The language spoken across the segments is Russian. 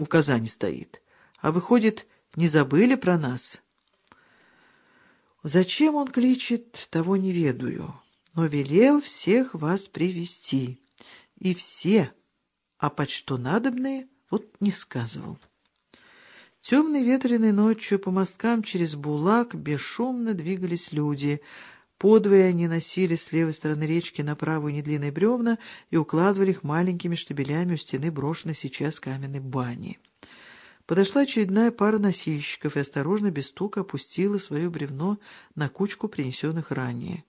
указание стоит. А выходит, не забыли про нас? Зачем он кличет, того не ведаю, но велел всех вас привести И все, а под что надобные, вот не сказывал. Темной ветреной ночью по мосткам через Булак бесшумно двигались люди. Подвое они носили с левой стороны речки на правую недлинные бревна и укладывали их маленькими штабелями у стены брошенной сейчас каменной бани. Подошла очередная пара носильщиков и осторожно, без стука, опустила свое бревно на кучку принесенных ранее.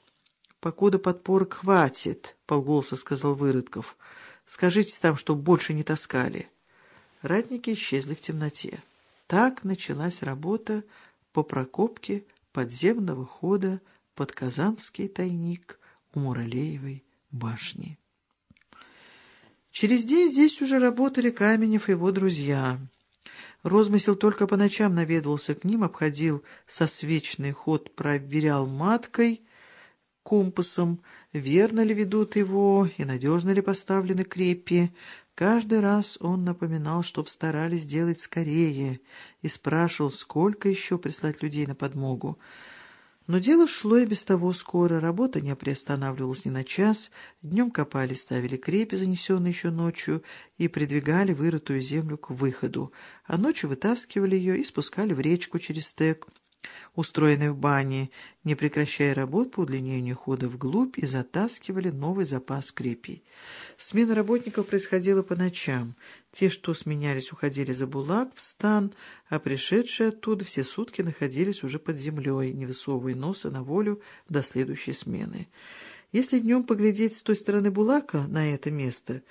— Покуда подпорок хватит, — полголоса сказал Выродков. — Скажите там, чтоб больше не таскали. Ратники исчезли в темноте. Так началась работа по прокопке подземного хода под Казанский тайник у Муралеевой башни. Через день здесь уже работали Каменев и его друзья — Розмысел только по ночам наведывался к ним, обходил сосвечный ход, проверял маткой, компасом, верно ли ведут его и надежно ли поставлены крепи. Каждый раз он напоминал, чтоб старались сделать скорее, и спрашивал, сколько еще прислать людей на подмогу. Но дело шло и без того скоро, работа не приостанавливалась ни на час, днем копали, ставили крепи, занесенные еще ночью, и придвигали вырытую землю к выходу, а ночью вытаскивали ее и спускали в речку через стек, устроенный в бане, не прекращая работ по удлинению хода вглубь, и затаскивали новый запас крепей. Смена работников происходила по ночам. Те, что сменялись, уходили за булак в стан, а пришедшие оттуда все сутки находились уже под землей, не высовывая носа на волю до следующей смены. Если днем поглядеть с той стороны булака на это место,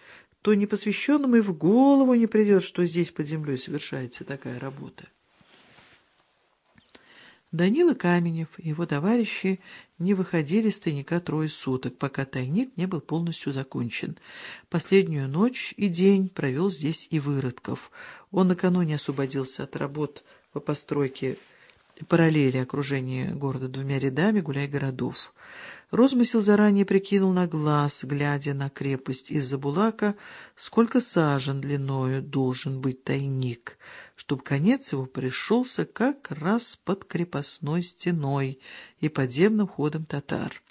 то непосвященному и в голову не придет, что здесь под землей совершается такая работа. Данила Каменев и его товарищи не выходили с тайника трое суток, пока тайник не был полностью закончен. Последнюю ночь и день провел здесь и Выродков. Он накануне освободился от работ по постройке параллели окружения города двумя рядами гуляй-городов. Розмысел заранее прикинул на глаз, глядя на крепость из-за булака, сколько сажен длиною должен быть тайник, чтоб конец его пришелся как раз под крепостной стеной и подземным ходом татар.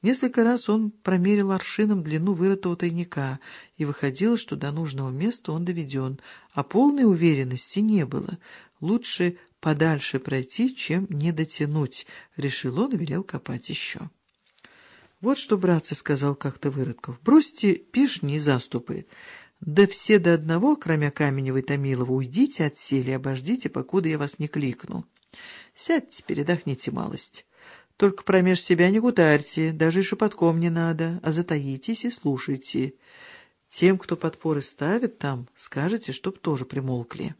Несколько раз он промерил аршином длину вырытого тайника, и выходило, что до нужного места он доведен, а полной уверенности не было. Лучше подальше пройти, чем не дотянуть, — решил он и велел копать еще. Вот что, братцы, — сказал как-то Выродков, — бросьте пешни и заступы. Да все до одного, кроме Каменева и Томилова, уйдите от сели обождите, покуда я вас не кликну. Сядьте, передохните малость. Только промеж себя не гутарьте, даже и шепотком не надо, а затаитесь и слушайте. Тем, кто подпоры ставит там, скажете, чтоб тоже примолкли.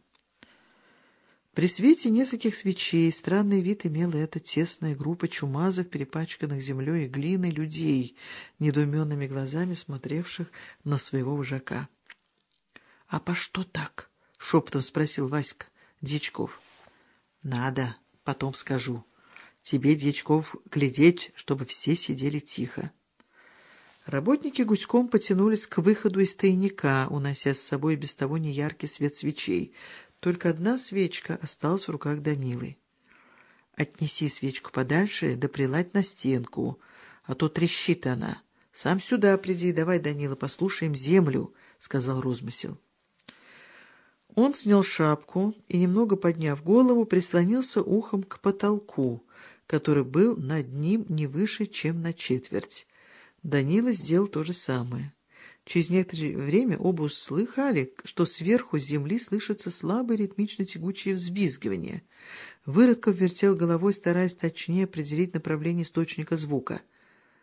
При свете нескольких свечей странный вид имела эта тесная группа чумазов, перепачканных землей и глиной людей, недоуменными глазами смотревших на своего вожака. — А по что так? — шепотом спросил Васька Дьячков. — Надо, потом скажу. Тебе, Дьячков, глядеть, чтобы все сидели тихо. Работники гуськом потянулись к выходу из тайника, унося с собой без того неяркий свет свечей — только одна свечка осталась в руках Данилы. «Отнеси свечку подальше, да приладь на стенку, а то трещит она. Сам сюда приди, давай, Данила, послушаем землю», — сказал Розмысел. Он снял шапку и, немного подняв голову, прислонился ухом к потолку, который был над ним не выше, чем на четверть. Данила сделал то же самое. Через некоторое время оба услыхали, что сверху с земли слышится слабое ритмично-тягучее взвизгивание. Выродков вертел головой, стараясь точнее определить направление источника звука —